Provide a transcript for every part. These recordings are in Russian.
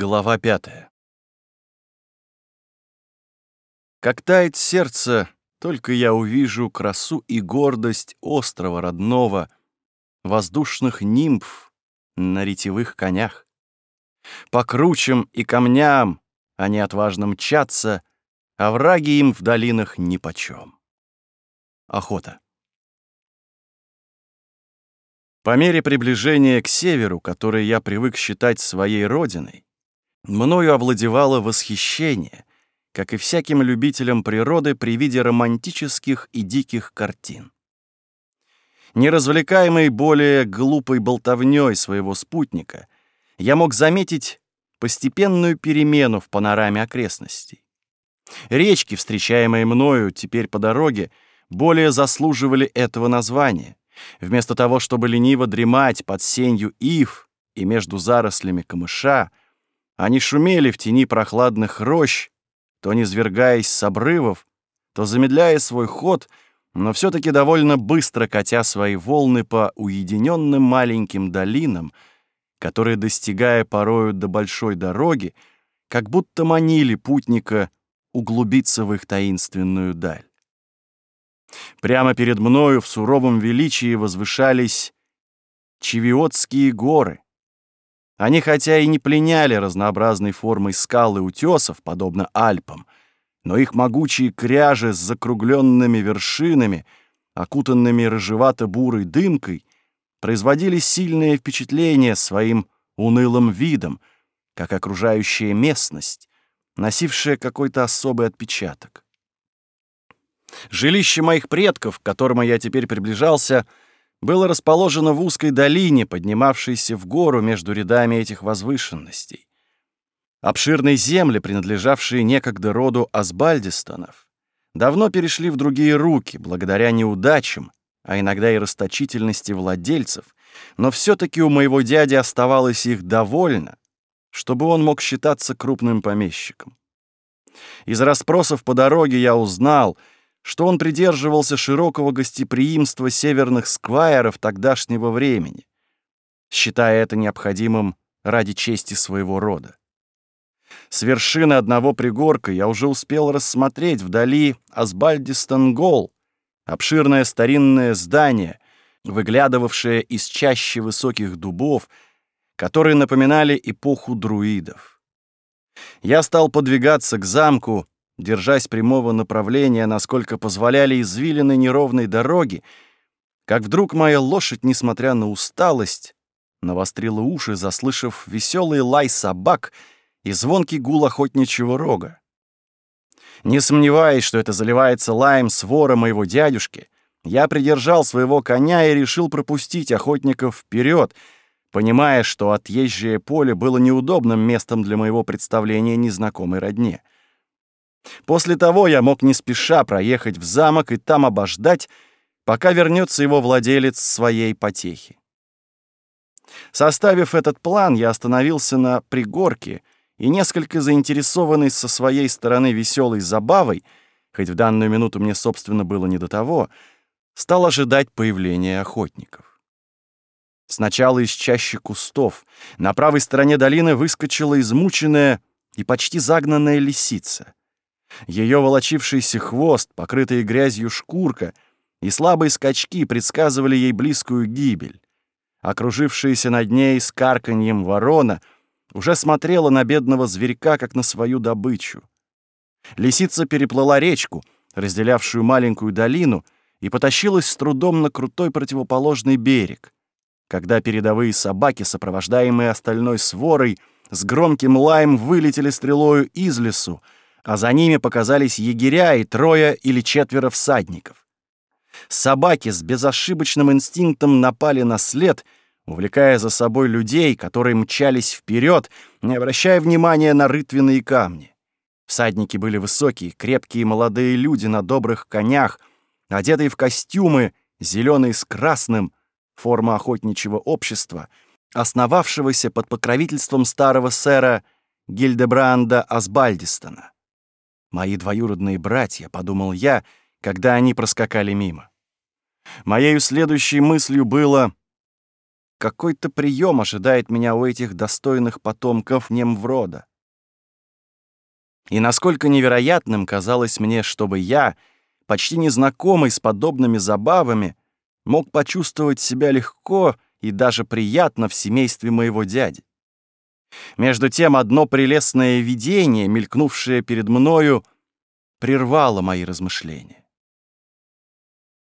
Глава пятая. Как тает сердце, только я увижу красу и гордость острова родного, воздушных нимф на ретевых конях. По кручам и камням они отважно мчатся, а враги им в долинах нипочем. Охота. По мере приближения к северу, который я привык считать своей родиной, мною овладевало восхищение, как и всяким любителям природы при виде романтических и диких картин. Неразвлекаемый более глупой болтовнёй своего спутника, я мог заметить постепенную перемену в панораме окрестностей. Речки, встречаемые мною теперь по дороге, более заслуживали этого названия. Вместо того, чтобы лениво дремать под сенью ив и между зарослями камыша, они шумели в тени прохладных рощ, то низвергаясь с обрывов, то замедляя свой ход, но все таки довольно быстро катя свои волны по уединенным маленьким долинам, которые, достигая порою до большой дороги, как будто манили путника углубиться в их таинственную даль. Прямо перед мною в суровом величии возвышались Чевиотские горы — они хотя и не пленяли разнообразной формой скал и утесов, подобно Альпам, но их могучие кряжи с закругленными вершинами, окутанными рыжевато-бурой дымкой, производили сильное впечатление своим унылым видом, как окружающая местность, носившая какой-то особый отпечаток. Жилище моих предков, к которому я теперь приближался — было расположено в узкой долине, поднимавшейся в гору между рядами этих возвышенностей. Обширные земли, принадлежавшие некогда роду Асбальдистонов, давно перешли в другие руки благодаря неудачам, а иногда и расточительности владельцев, но все таки у моего дяди оставалось их довольно, чтобы он мог считаться крупным помещиком. Из расспросов по дороге я узнал — что он придерживался широкого гостеприимства северных сквайеров тогдашнего времени, считая это необходимым ради чести своего рода. С вершины одного пригорка я уже успел рассмотреть вдали Асбальдистангол, обширное старинное здание, выглядывавшее из чаще высоких дубов, которые напоминали эпоху друидов. Я стал подвигаться к замку, держась прямого направления, насколько позволяли извилины неровной дороги, как вдруг моя лошадь, несмотря на усталость, навострила уши, заслышав веселый лай собак и звонкий гул охотничьего рога. Не сомневаясь, что это заливается лаем свора моего дядюшки, я придержал своего коня и решил пропустить охотников вперед, понимая, что отъезжее поле было неудобным местом для моего представления незнакомой родне — После того я мог не спеша проехать в замок и там обождать, пока вернется его владелец своей потехи. Составив этот план, я остановился на пригорке и, несколько заинтересованный со своей стороны веселой забавой, хоть в данную минуту мне, собственно, было не до того, стал ожидать появления охотников. Сначала из чаще кустов на правой стороне долины выскочила измученная и почти загнанная лисица ее волочившийся хвост, покрытая грязью шкурка и слабые скачки предсказывали ей близкую гибель. Окружившаяся над ней с карканьем ворона уже смотрела на бедного зверька, как на свою добычу. Лисица переплыла речку, разделявшую маленькую долину, и потащилась с трудом на крутой противоположный берег, когда передовые собаки, сопровождаемые остальной сворой, с громким лаем вылетели стрелою из лесу, а за ними показались егеря и трое или четверо всадников. Собаки с безошибочным инстинктом напали на след, увлекая за собой людей, которые мчались вперед, не обращая внимания на рытвенные камни. Всадники были высокие, крепкие молодые люди на добрых конях, одетые в костюмы, зеленые с красным, форма охотничьего общества, основавшегося под покровительством старого сэра Гильдебранда Асбальдистона. Мои двоюродные братья, — подумал я, когда они проскакали мимо. Моею следующей мыслью было... Какой-то прием ожидает меня у этих достойных потомков Немврода. И насколько невероятным казалось мне, чтобы я, почти незнакомый с подобными забавами, мог почувствовать себя легко и даже приятно в семействе моего дяди. Между тем одно прелестное видение, мелькнувшее перед мною, прервало мои размышления.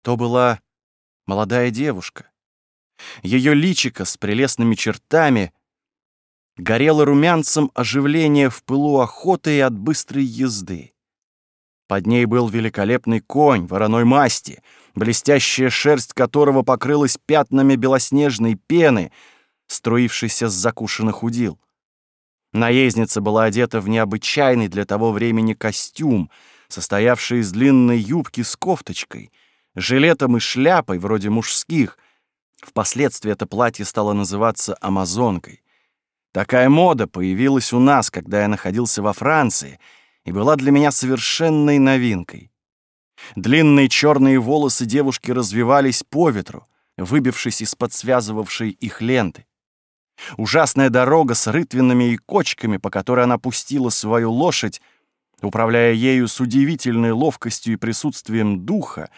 То была молодая девушка. Ее личико с прелестными чертами горело румянцем оживления в пылу охоты и от быстрой езды. Под ней был великолепный конь вороной масти, блестящая шерсть которого покрылась пятнами белоснежной пены — струившийся с закушенных удил. Наездница была одета в необычайный для того времени костюм, состоявший из длинной юбки с кофточкой, жилетом и шляпой, вроде мужских. Впоследствии это платье стало называться «Амазонкой». Такая мода появилась у нас, когда я находился во Франции, и была для меня совершенной новинкой. Длинные черные волосы девушки развивались по ветру, выбившись из-под связывавшей их ленты. Ужасная дорога с рытвинами и кочками, по которой она пустила свою лошадь, управляя ею с удивительной ловкостью и присутствием духа,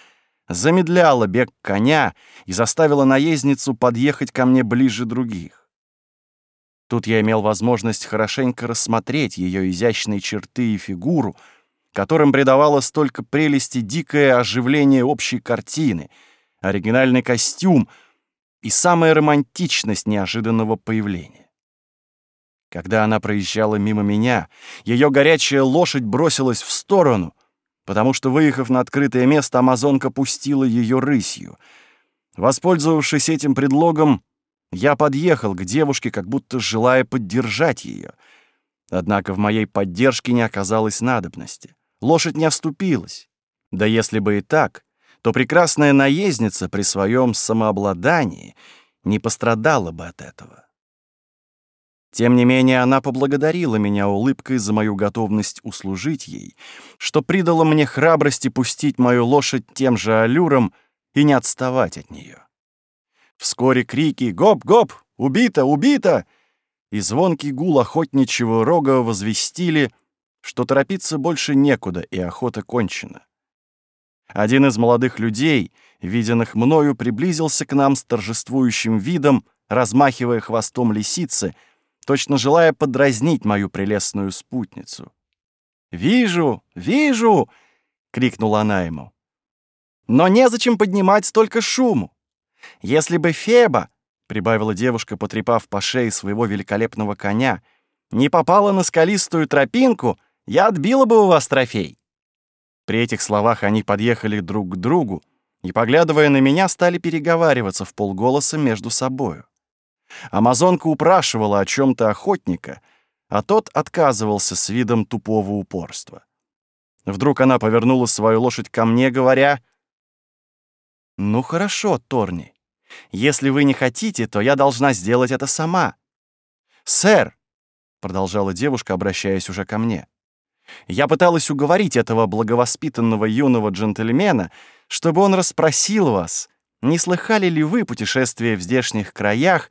замедляла бег коня и заставила наездницу подъехать ко мне ближе других. Тут я имел возможность хорошенько рассмотреть ее изящные черты и фигуру, которым придавало столько прелести дикое оживление общей картины, оригинальный костюм — и самая романтичность неожиданного появления. Когда она проезжала мимо меня, ее горячая лошадь бросилась в сторону, потому что, выехав на открытое место, амазонка пустила ее рысью. Воспользовавшись этим предлогом, я подъехал к девушке, как будто желая поддержать ее. Однако в моей поддержке не оказалось надобности. Лошадь не оступилась. Да если бы и так, то прекрасная наездница при своем самообладании не пострадала бы от этого. Тем не менее, она поблагодарила меня улыбкой за мою готовность услужить ей, что придало мне храбрости пустить мою лошадь тем же аллюром и не отставать от нее. Вскоре крики «Гоп-гоп! Убито! Убито!» и звонкий гул охотничьего рога возвестили, что торопиться больше некуда, и охота кончена. Один из молодых людей, виденных мною, приблизился к нам с торжествующим видом, размахивая хвостом лисицы, точно желая подразнить мою прелестную спутницу. «Вижу, вижу!» — крикнула она ему. «Но незачем поднимать столько шуму! Если бы Феба, — прибавила девушка, потрепав по шее своего великолепного коня, — не попала на скалистую тропинку, я отбила бы у вас трофей!» При этих словах они подъехали друг к другу и, поглядывая на меня, стали переговариваться в полголоса между собою. Амазонка упрашивала о чем то охотника, а тот отказывался с видом тупого упорства. Вдруг она повернула свою лошадь ко мне, говоря, «Ну хорошо, Торни, если вы не хотите, то я должна сделать это сама». «Сэр!» — продолжала девушка, обращаясь уже ко мне. Я пыталась уговорить этого благовоспитанного юного джентльмена, чтобы он расспросил вас, не слыхали ли вы, путешествия в здешних краях,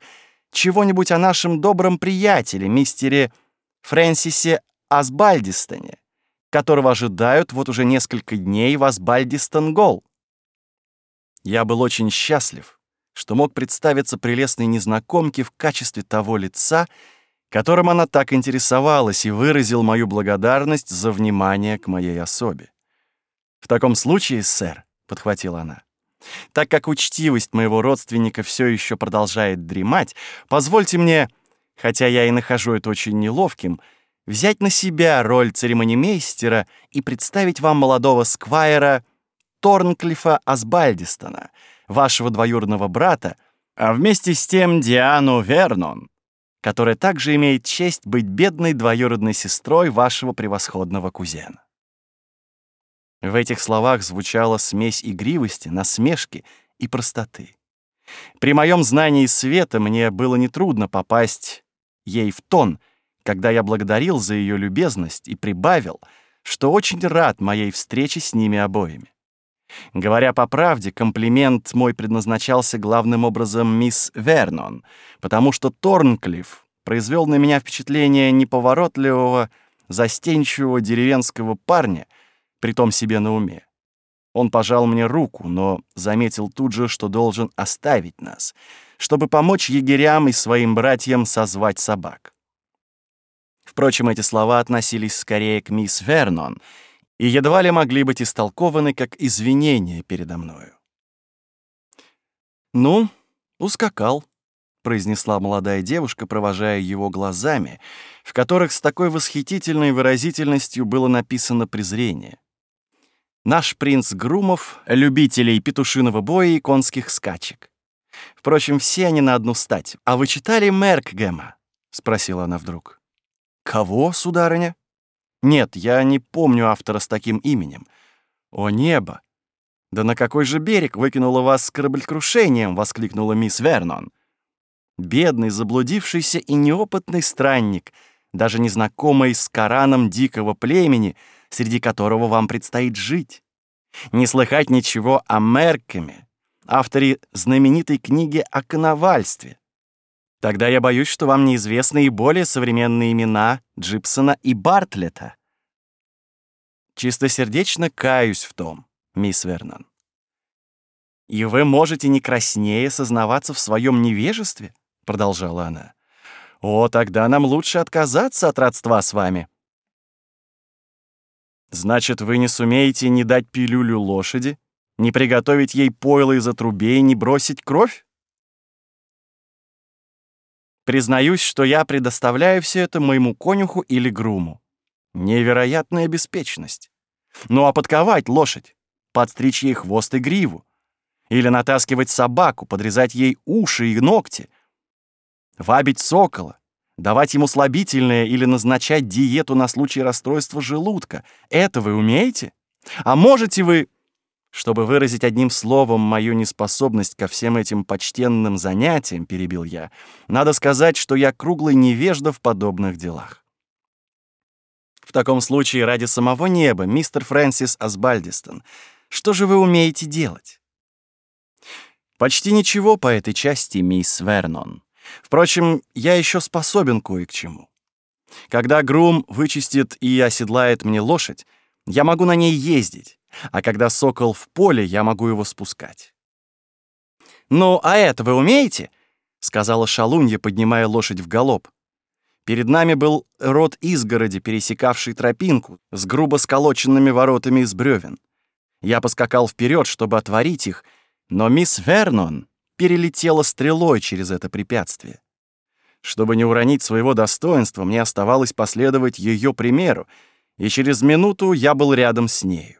чего-нибудь о нашем добром приятеле, мистере Фрэнсисе Асбальдистоне, которого ожидают вот уже несколько дней в Асбальдистон-Гол. Я был очень счастлив, что мог представиться прелестной незнакомке в качестве того лица, которым она так интересовалась, и выразил мою благодарность за внимание к моей особе. «В таком случае, сэр», — подхватила она, «так как учтивость моего родственника все еще продолжает дремать, позвольте мне, хотя я и нахожу это очень неловким, взять на себя роль церемонимейстера и представить вам молодого сквайра Торнклифа Асбальдистона, вашего двоюродного брата, а вместе с тем Диану Вернон, которая также имеет честь быть бедной двоюродной сестрой вашего превосходного кузена. В этих словах звучала смесь игривости, насмешки и простоты. При моем знании света мне было нетрудно попасть ей в тон, когда я благодарил за ее любезность и прибавил, что очень рад моей встрече с ними обоими. Говоря по правде, комплимент мой предназначался главным образом мисс Вернон, потому что Торнклифф произвел на меня впечатление неповоротливого, застенчивого деревенского парня, притом себе на уме. Он пожал мне руку, но заметил тут же, что должен оставить нас, чтобы помочь егерям и своим братьям созвать собак. Впрочем, эти слова относились скорее к мисс Вернон — и едва ли могли быть истолкованы как извинения передо мною. «Ну, ускакал», — произнесла молодая девушка, провожая его глазами, в которых с такой восхитительной выразительностью было написано презрение. Наш принц Грумов — любителей петушиного боя и конских скачек. Впрочем, все они на одну стать. «А вы читали Меркгема?» — спросила она вдруг. «Кого, сударыня?» Нет, я не помню автора с таким именем. О небо! Да на какой же берег выкинула вас с кораблекрушением, воскликнула мисс Вернон. Бедный, заблудившийся и неопытный странник, даже незнакомый с Кораном дикого племени, среди которого вам предстоит жить. Не слыхать ничего о Мерками, авторе знаменитой книги о коновальстве, Тогда я боюсь, что вам неизвестны и более современные имена Джипсона и Бартлета. Чистосердечно каюсь в том, мисс Вернон. «И вы можете не краснее сознаваться в своем невежестве?» — продолжала она. «О, тогда нам лучше отказаться от родства с вами». «Значит, вы не сумеете не дать пилюлю лошади, не приготовить ей пойло из отрубей, не бросить кровь?» Признаюсь, что я предоставляю все это моему конюху или груму. Невероятная беспечность. Ну а подковать лошадь, подстричь ей хвост и гриву, или натаскивать собаку, подрезать ей уши и ногти, вабить сокола, давать ему слабительное или назначать диету на случай расстройства желудка. Это вы умеете? А можете вы чтобы выразить одним словом мою неспособность ко всем этим почтенным занятиям, перебил я, надо сказать, что я круглый невежда в подобных делах. В таком случае, ради самого неба, мистер Фрэнсис Асбальдистон, что же вы умеете делать? Почти ничего по этой части, мисс Вернон. Впрочем, я еще способен кое к чему. Когда грум вычистит и оседлает мне лошадь, я могу на ней ездить а когда сокол в поле, я могу его спускать. «Ну, а это вы умеете?» — сказала шалунья, поднимая лошадь в галоп. Перед нами был рот изгороди, пересекавший тропинку с грубо сколоченными воротами из брёвен. Я поскакал вперед, чтобы отворить их, но мисс Вернон перелетела стрелой через это препятствие. Чтобы не уронить своего достоинства, мне оставалось последовать её примеру, и через минуту я был рядом с нею.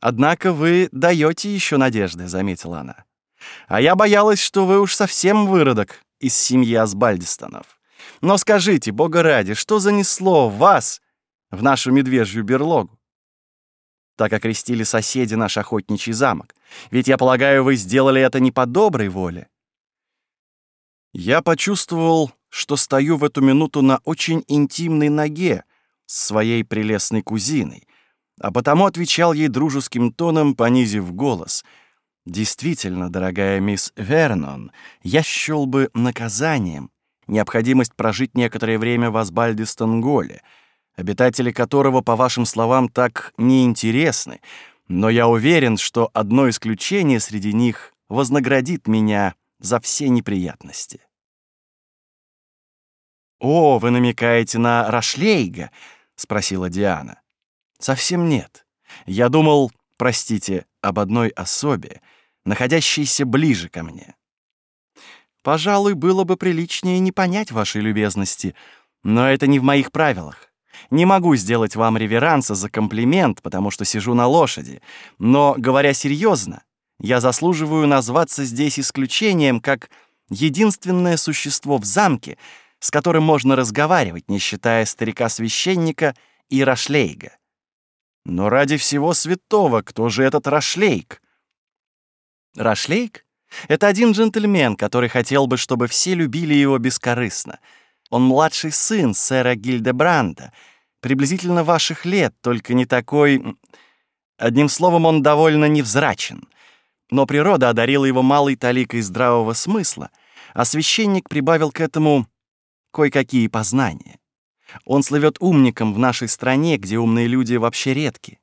«Однако вы даете еще надежды», — заметила она. «А я боялась, что вы уж совсем выродок из семьи Асбальдистонов. Но скажите, бога ради, что занесло вас в нашу медвежью берлогу?» Так окрестили соседи наш охотничий замок. Ведь, я полагаю, вы сделали это не по доброй воле. Я почувствовал, что стою в эту минуту на очень интимной ноге с своей прелестной кузиной, а потому отвечал ей дружеским тоном, понизив голос. «Действительно, дорогая мисс Вернон, я счёл бы наказанием необходимость прожить некоторое время в Асбальдистонголе, обитатели которого, по вашим словам, так неинтересны, но я уверен, что одно исключение среди них вознаградит меня за все неприятности». «О, вы намекаете на Рашлейга?» — спросила Диана. Совсем нет. Я думал, простите, об одной особе, находящейся ближе ко мне. Пожалуй, было бы приличнее не понять вашей любезности, но это не в моих правилах. Не могу сделать вам реверанса за комплимент, потому что сижу на лошади, но, говоря серьезно, я заслуживаю назваться здесь исключением, как единственное существо в замке, с которым можно разговаривать, не считая старика-священника и Рашлейга. Но ради всего святого, кто же этот Рашлейк? Рашлейк? Это один джентльмен, который хотел бы, чтобы все любили его бескорыстно. Он младший сын сэра Гильдебранда, приблизительно ваших лет, только не такой... Одним словом, он довольно невзрачен. Но природа одарила его малой таликой здравого смысла, а священник прибавил к этому кое-какие познания. Он слывет умником в нашей стране, где умные люди вообще редки.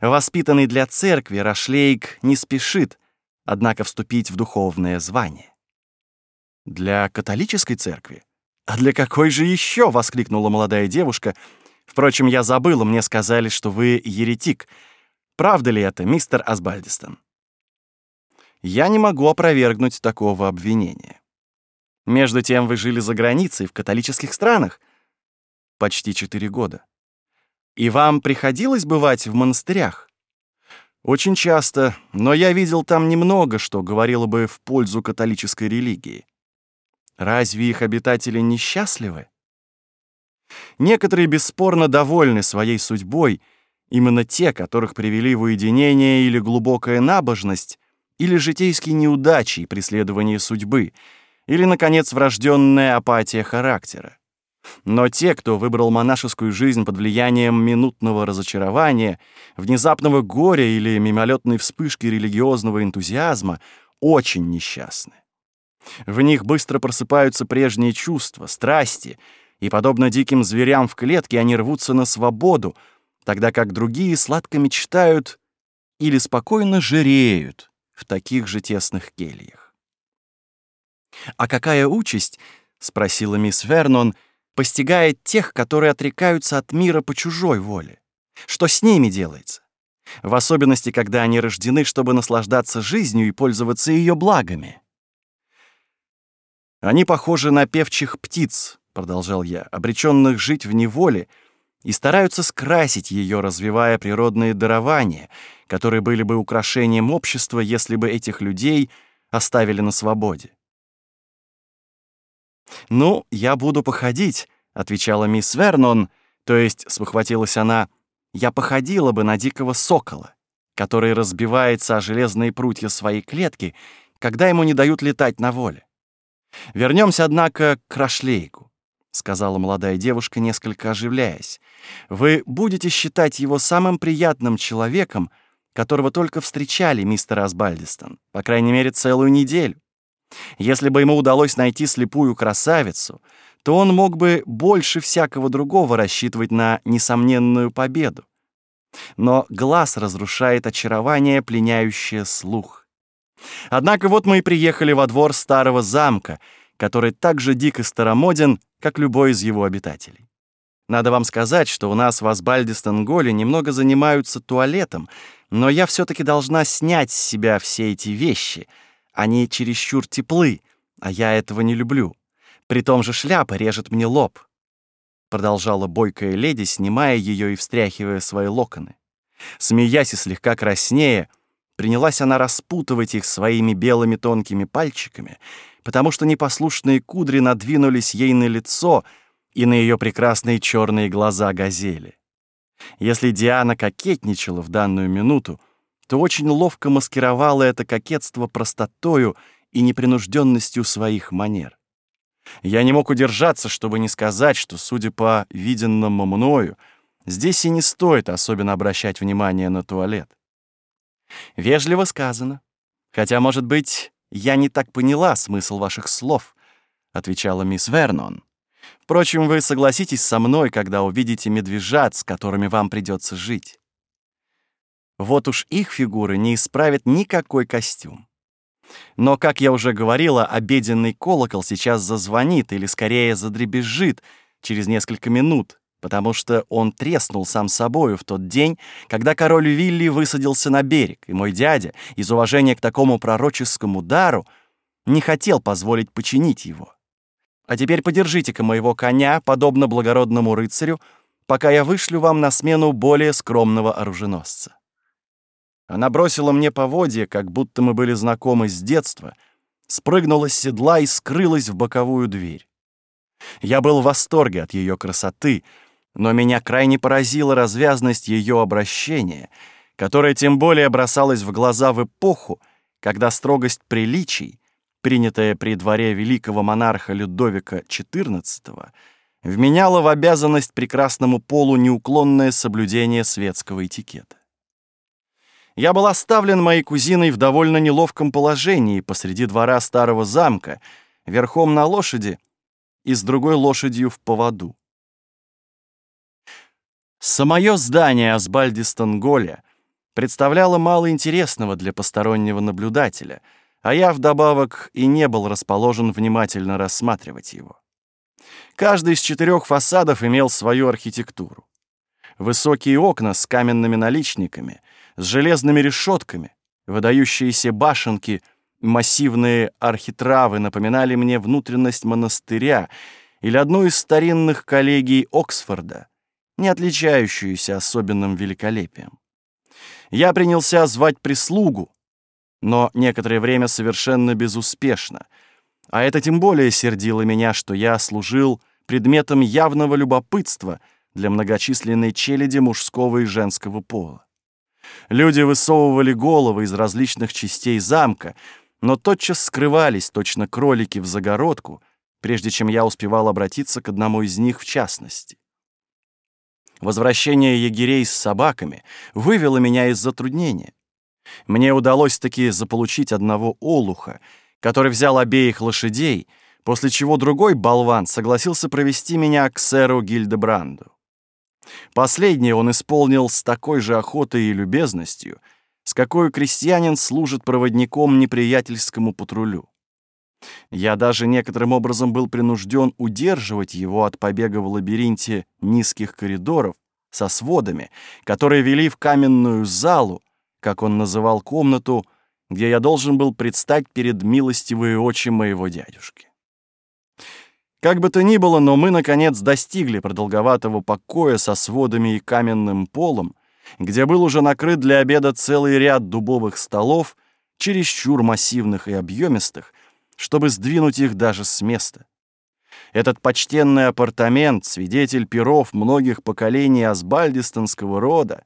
Воспитанный для церкви, Рашлейк не спешит, однако, вступить в духовное звание. «Для католической церкви? А для какой же еще?» — воскликнула молодая девушка. «Впрочем, я забыла, мне сказали, что вы еретик. Правда ли это, мистер Асбальдистон?» Я не могу опровергнуть такого обвинения. Между тем, вы жили за границей, в католических странах — почти четыре года. И вам приходилось бывать в монастырях? Очень часто, но я видел там немного, что говорило бы в пользу католической религии. Разве их обитатели несчастливы? Некоторые бесспорно довольны своей судьбой, именно те, которых привели в уединение или глубокая набожность, или житейские неудачи и преследование судьбы, или, наконец, врожденная апатия характера. Но те, кто выбрал монашескую жизнь под влиянием минутного разочарования, внезапного горя или мимолетной вспышки религиозного энтузиазма, очень несчастны. В них быстро просыпаются прежние чувства, страсти, и, подобно диким зверям в клетке, они рвутся на свободу, тогда как другие сладко мечтают или спокойно жиреют в таких же тесных кельях. «А какая участь?» — спросила мисс Вернон — постигает тех, которые отрекаются от мира по чужой воле. Что с ними делается? В особенности, когда они рождены, чтобы наслаждаться жизнью и пользоваться ее благами. Они похожи на певчих птиц, продолжал я, обреченных жить в неволе, и стараются скрасить ее, развивая природные дарования, которые были бы украшением общества, если бы этих людей оставили на свободе. «Ну, я буду походить», — отвечала мисс Вернон, то есть спохватилась она, «я походила бы на дикого сокола, который разбивается о железные прутья своей клетки, когда ему не дают летать на воле». Вернемся, однако, к Рашлейгу», — сказала молодая девушка, несколько оживляясь. «Вы будете считать его самым приятным человеком, которого только встречали, мистер Асбальдистон, по крайней мере, целую неделю. Если бы ему удалось найти слепую красавицу, то он мог бы больше всякого другого рассчитывать на несомненную победу. Но глаз разрушает очарование, пленяющее слух. Однако вот мы и приехали во двор старого замка, который так же дик и старомоден, как любой из его обитателей. Надо вам сказать, что у нас в Асбальдистенголе немного занимаются туалетом, но я все таки должна снять с себя все эти вещи — они чересчур теплы, а я этого не люблю. При том же шляпа режет мне лоб. Продолжала бойкая леди, снимая ее и встряхивая свои локоны. Смеясь и слегка краснея, принялась она распутывать их своими белыми тонкими пальчиками, потому что непослушные кудри надвинулись ей на лицо и на ее прекрасные черные глаза газели. Если Диана кокетничала в данную минуту, то очень ловко маскировала это кокетство простотою и непринужденностью своих манер. Я не мог удержаться, чтобы не сказать, что, судя по виденному мною, здесь и не стоит особенно обращать внимание на туалет. Вежливо сказано. Хотя, может быть, я не так поняла смысл ваших слов, отвечала мисс Вернон. Впрочем, вы согласитесь со мной, когда увидите медвежат, с которыми вам придется жить. Вот уж их фигуры не исправит никакой костюм. Но, как я уже говорила, обеденный колокол сейчас зазвонит, или скорее задребезжит, через несколько минут, потому что он треснул сам собою в тот день, когда король Вилли высадился на берег, и мой дядя, из уважения к такому пророческому дару, не хотел позволить починить его. А теперь подержите-ка моего коня, подобно благородному рыцарю, пока я вышлю вам на смену более скромного оруженосца. Она бросила мне поводья, как будто мы были знакомы с детства, спрыгнула с седла и скрылась в боковую дверь. Я был в восторге от ее красоты, но меня крайне поразила развязность ее обращения, которая тем более бросалась в глаза в эпоху, когда строгость приличий, принятая при дворе великого монарха Людовика XIV, вменяла в обязанность прекрасному полу неуклонное соблюдение светского этикета я был оставлен моей кузиной в довольно неловком положении посреди двора старого замка, верхом на лошади и с другой лошадью в поводу. Самое здание Асбальдистонголя представляло мало интересного для постороннего наблюдателя, а я вдобавок и не был расположен внимательно рассматривать его. Каждый из четырех фасадов имел свою архитектуру. Высокие окна с каменными наличниками, с железными решетками, выдающиеся башенки, массивные архитравы напоминали мне внутренность монастыря или одну из старинных коллегий Оксфорда, не отличающуюся особенным великолепием. Я принялся звать прислугу, но некоторое время совершенно безуспешно. А это тем более сердило меня, что я служил предметом явного любопытства для многочисленной челяди мужского и женского пола. Люди высовывали головы из различных частей замка, но тотчас скрывались, точно кролики в загородку, прежде чем я успевал обратиться к одному из них в частности. Возвращение егерей с собаками вывело меня из затруднения. Мне удалось таки заполучить одного олуха, который взял обеих лошадей, после чего другой болван согласился провести меня к сэру Гильдебранду. Последнее он исполнил с такой же охотой и любезностью, с какой крестьянин служит проводником неприятельскому патрулю. Я даже некоторым образом был принужден удерживать его от побега в лабиринте низких коридоров со сводами, которые вели в каменную залу, как он называл комнату, где я должен был предстать перед милостивые очи моего дядюшки. Как бы то ни было, но мы, наконец, достигли продолговатого покоя со сводами и каменным полом, где был уже накрыт для обеда целый ряд дубовых столов, чересчур массивных и объемистых, чтобы сдвинуть их даже с места. Этот почтенный апартамент, свидетель перов многих поколений асбальдистонского рода,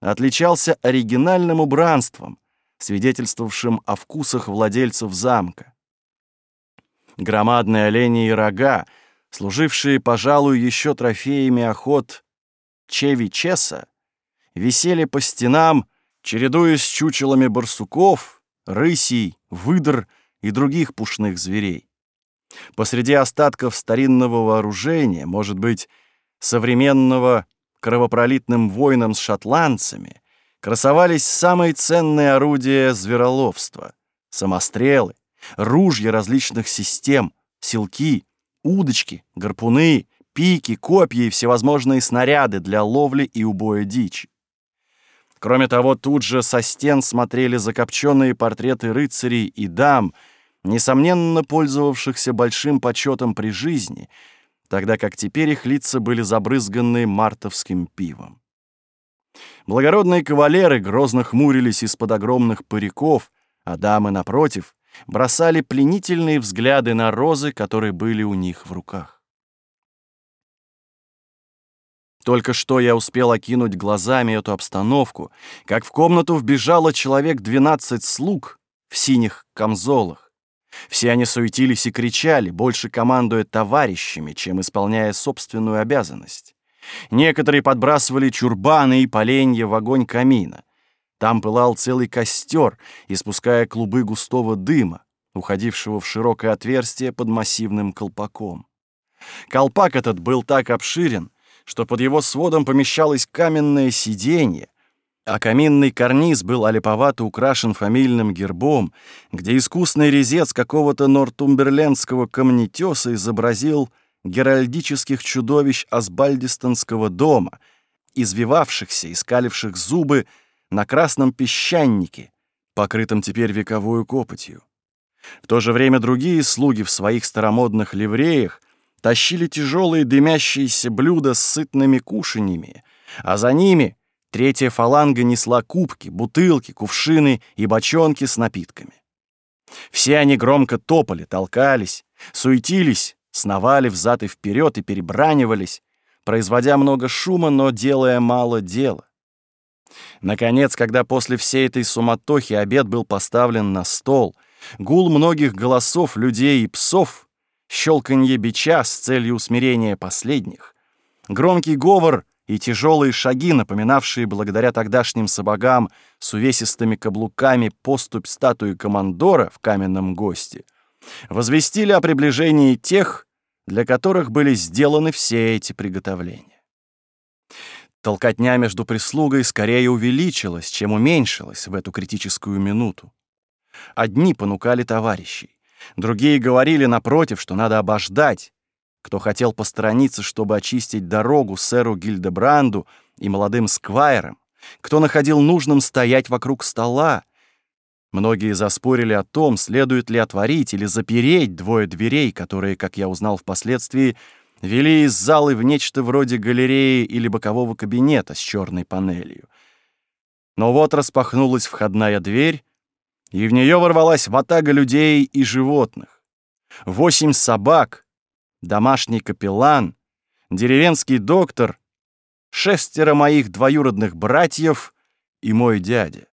отличался оригинальным убранством, свидетельствовавшим о вкусах владельцев замка громадные оленьи рога, служившие, пожалуй, еще трофеями охот Чеви Чеса, висели по стенам, чередуясь с чучелами барсуков, рысей, выдр и других пушных зверей. Посреди остатков старинного вооружения, может быть, современного кровопролитным воинам с шотландцами, красовались самые ценные орудия звероловства — самострелы, ружья различных систем, силки, удочки, гарпуны, пики, копья и всевозможные снаряды для ловли и убоя дичи. Кроме того, тут же со стен смотрели закопченные портреты рыцарей и дам, несомненно пользовавшихся большим почетом при жизни, тогда как теперь их лица были забрызганы мартовским пивом. Благородные кавалеры грозно хмурились из-под огромных париков, а дамы, напротив, бросали пленительные взгляды на розы, которые были у них в руках. Только что я успел окинуть глазами эту обстановку, как в комнату вбежало человек 12 слуг в синих камзолах. Все они суетились и кричали, больше командуя товарищами, чем исполняя собственную обязанность. Некоторые подбрасывали чурбаны и поленья в огонь камина. Там пылал целый костер, испуская клубы густого дыма, уходившего в широкое отверстие под массивным колпаком. Колпак этот был так обширен, что под его сводом помещалось каменное сиденье, а каминный карниз был олиповато украшен фамильным гербом, где искусный резец какого-то нортумберлендского камнетеса изобразил геральдических чудовищ асбальдистонского дома, извивавшихся и скаливших зубы, на красном песчанике, покрытом теперь вековую копотью. В то же время другие слуги в своих старомодных ливреях тащили тяжелые дымящиеся блюда с сытными кушаньями, а за ними третья фаланга несла кубки, бутылки, кувшины и бочонки с напитками. Все они громко топали, толкались, суетились, сновали взад и вперед и перебранивались, производя много шума, но делая мало дела. Наконец, когда после всей этой суматохи обед был поставлен на стол, гул многих голосов людей и псов, щелканье бича с целью усмирения последних, громкий говор и тяжелые шаги, напоминавшие благодаря тогдашним сапогам с увесистыми каблуками поступь статуи командора в каменном госте, возвестили о приближении тех, для которых были сделаны все эти приготовления. Толкотня между прислугой скорее увеличилась, чем уменьшилась в эту критическую минуту. Одни понукали товарищей, другие говорили напротив, что надо обождать. Кто хотел посторониться, чтобы очистить дорогу сэру Гильдебранду и молодым сквайрам, кто находил нужным стоять вокруг стола. Многие заспорили о том, следует ли отворить или запереть двое дверей, которые, как я узнал впоследствии, вели из залы в нечто вроде галереи или бокового кабинета с черной панелью. Но вот распахнулась входная дверь, и в нее ворвалась ватага людей и животных. Восемь собак, домашний капеллан, деревенский доктор, шестеро моих двоюродных братьев и мой дядя.